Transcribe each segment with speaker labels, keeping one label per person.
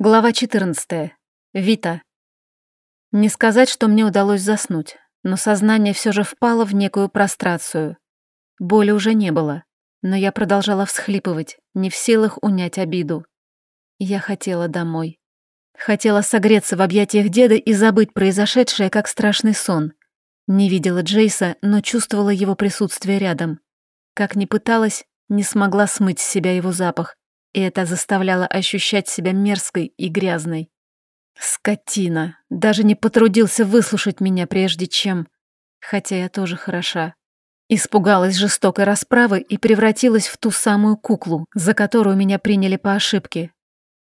Speaker 1: Глава 14. Вита. Не сказать, что мне удалось заснуть, но сознание все же впало в некую прострацию. Боли уже не было, но я продолжала всхлипывать, не в силах унять обиду. Я хотела домой. Хотела согреться в объятиях деда и забыть произошедшее, как страшный сон. Не видела Джейса, но чувствовала его присутствие рядом. Как ни пыталась, не смогла смыть с себя его запах, и это заставляло ощущать себя мерзкой и грязной. Скотина, даже не потрудился выслушать меня прежде чем... Хотя я тоже хороша. Испугалась жестокой расправы и превратилась в ту самую куклу, за которую меня приняли по ошибке.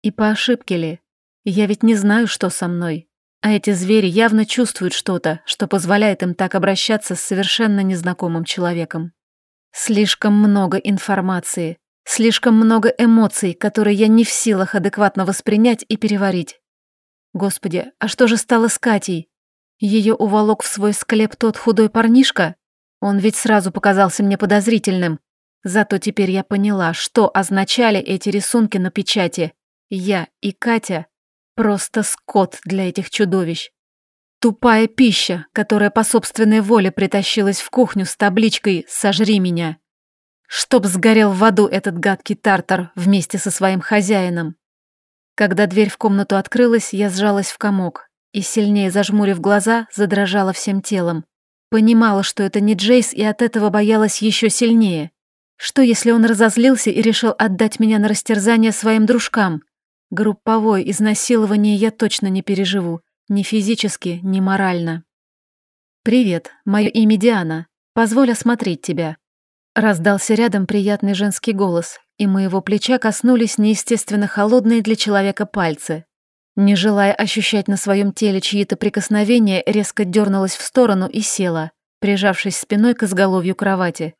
Speaker 1: И по ошибке ли? Я ведь не знаю, что со мной. А эти звери явно чувствуют что-то, что позволяет им так обращаться с совершенно незнакомым человеком. Слишком много информации, Слишком много эмоций, которые я не в силах адекватно воспринять и переварить. Господи, а что же стало с Катей? Ее уволок в свой склеп тот худой парнишка? Он ведь сразу показался мне подозрительным. Зато теперь я поняла, что означали эти рисунки на печати. Я и Катя — просто скот для этих чудовищ. Тупая пища, которая по собственной воле притащилась в кухню с табличкой «Сожри меня». Чтоб сгорел в аду этот гадкий тартар вместе со своим хозяином. Когда дверь в комнату открылась, я сжалась в комок и, сильнее зажмурив глаза, задрожала всем телом. Понимала, что это не Джейс, и от этого боялась еще сильнее. Что, если он разозлился и решил отдать меня на растерзание своим дружкам? Групповое изнасилование я точно не переживу, ни физически, ни морально. «Привет, мое имя Диана. Позволь осмотреть тебя», Раздался рядом приятный женский голос, и моего плеча коснулись неестественно холодные для человека пальцы. Не желая ощущать на своем теле чьи-то прикосновения, резко дернулась в сторону и села, прижавшись спиной к изголовью кровати.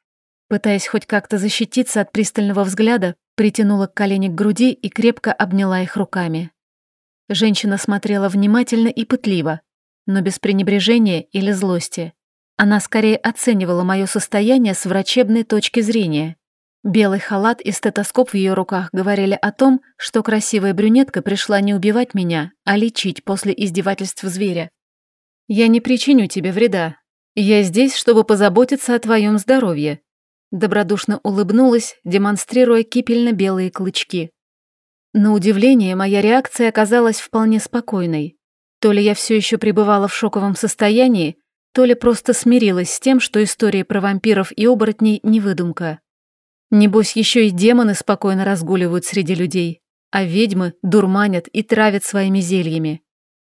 Speaker 1: Пытаясь хоть как-то защититься от пристального взгляда, притянула колени к груди и крепко обняла их руками. Женщина смотрела внимательно и пытливо, но без пренебрежения или злости. Она скорее оценивала мое состояние с врачебной точки зрения. Белый халат и стетоскоп в ее руках говорили о том, что красивая брюнетка пришла не убивать меня, а лечить после издевательств зверя. «Я не причиню тебе вреда. Я здесь, чтобы позаботиться о твоем здоровье», добродушно улыбнулась, демонстрируя кипельно-белые клычки. На удивление, моя реакция оказалась вполне спокойной. То ли я все еще пребывала в шоковом состоянии, то ли просто смирилась с тем, что истории про вампиров и оборотней не выдумка. Небось, еще и демоны спокойно разгуливают среди людей, а ведьмы дурманят и травят своими зельями.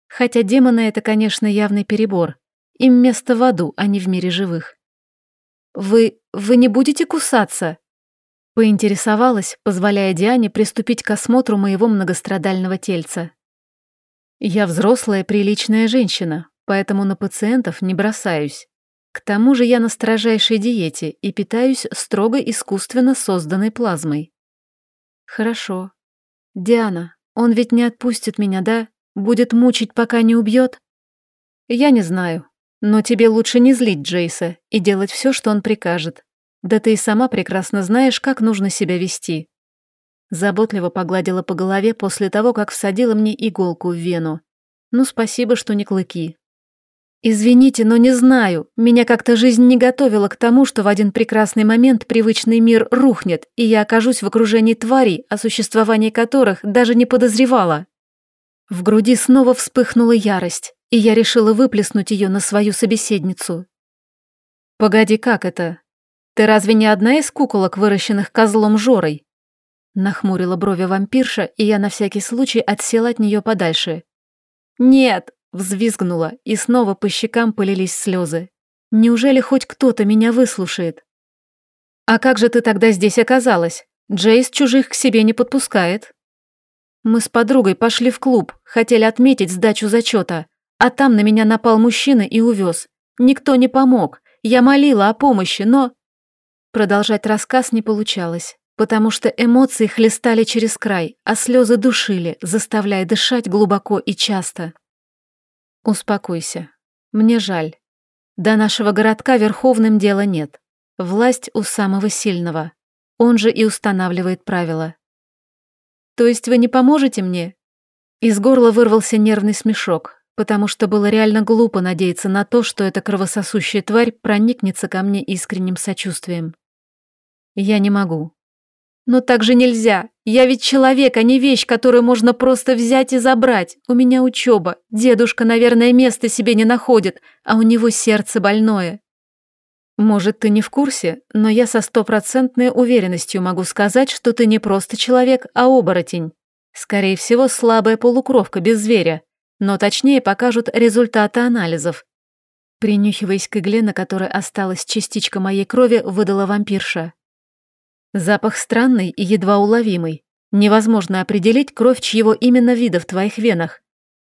Speaker 1: Хотя демоны — это, конечно, явный перебор. Им место в аду, а не в мире живых. «Вы... вы не будете кусаться?» Поинтересовалась, позволяя Диане приступить к осмотру моего многострадального тельца. «Я взрослая, приличная женщина, поэтому на пациентов не бросаюсь. К тому же я на строжайшей диете и питаюсь строго искусственно созданной плазмой. Хорошо. Диана, он ведь не отпустит меня, да? Будет мучить, пока не убьет? Я не знаю. Но тебе лучше не злить Джейса и делать все, что он прикажет. Да ты и сама прекрасно знаешь, как нужно себя вести. Заботливо погладила по голове после того, как всадила мне иголку в вену. Ну, спасибо, что не клыки. «Извините, но не знаю. Меня как-то жизнь не готовила к тому, что в один прекрасный момент привычный мир рухнет, и я окажусь в окружении тварей, о существовании которых даже не подозревала». В груди снова вспыхнула ярость, и я решила выплеснуть ее на свою собеседницу. «Погоди, как это? Ты разве не одна из куколок, выращенных козлом Жорой?» Нахмурила брови вампирша, и я на всякий случай отсела от нее подальше. «Нет, Взвизгнула, и снова по щекам полились слезы. Неужели хоть кто-то меня выслушает? «А как же ты тогда здесь оказалась? Джейс чужих к себе не подпускает». Мы с подругой пошли в клуб, хотели отметить сдачу зачета, а там на меня напал мужчина и увез. Никто не помог, я молила о помощи, но... Продолжать рассказ не получалось, потому что эмоции хлестали через край, а слезы душили, заставляя дышать глубоко и часто. Успокойся. Мне жаль. До нашего городка верховным дела нет. Власть у самого сильного. Он же и устанавливает правила. То есть вы не поможете мне? Из горла вырвался нервный смешок, потому что было реально глупо надеяться на то, что эта кровососущая тварь проникнется ко мне искренним сочувствием. Я не могу. Но так же нельзя. Я ведь человек, а не вещь, которую можно просто взять и забрать. У меня учеба. Дедушка, наверное, места себе не находит, а у него сердце больное. Может, ты не в курсе, но я со стопроцентной уверенностью могу сказать, что ты не просто человек, а оборотень. Скорее всего, слабая полукровка без зверя, но точнее покажут результаты анализов. Принюхиваясь к игле, на которой осталась частичка моей крови, выдала вампирша. Запах странный и едва уловимый. Невозможно определить кровь чьего именно вида в твоих венах.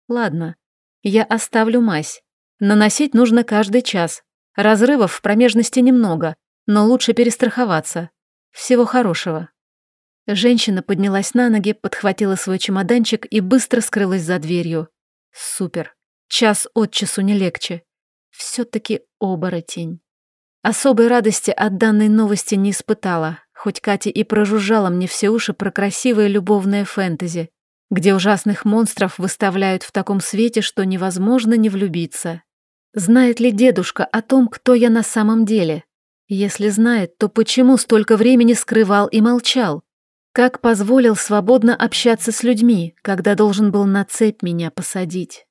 Speaker 1: Ладно, я оставлю мазь. Наносить нужно каждый час. Разрывов в промежности немного, но лучше перестраховаться. Всего хорошего. Женщина поднялась на ноги, подхватила свой чемоданчик и быстро скрылась за дверью. Супер. Час от часу не легче. Все-таки оборотень. Особой радости от данной новости не испытала, хоть Катя и прожужжала мне все уши про красивое любовное фэнтези, где ужасных монстров выставляют в таком свете, что невозможно не влюбиться. Знает ли дедушка о том, кто я на самом деле? Если знает, то почему столько времени скрывал и молчал? Как позволил свободно общаться с людьми, когда должен был на цепь меня посадить?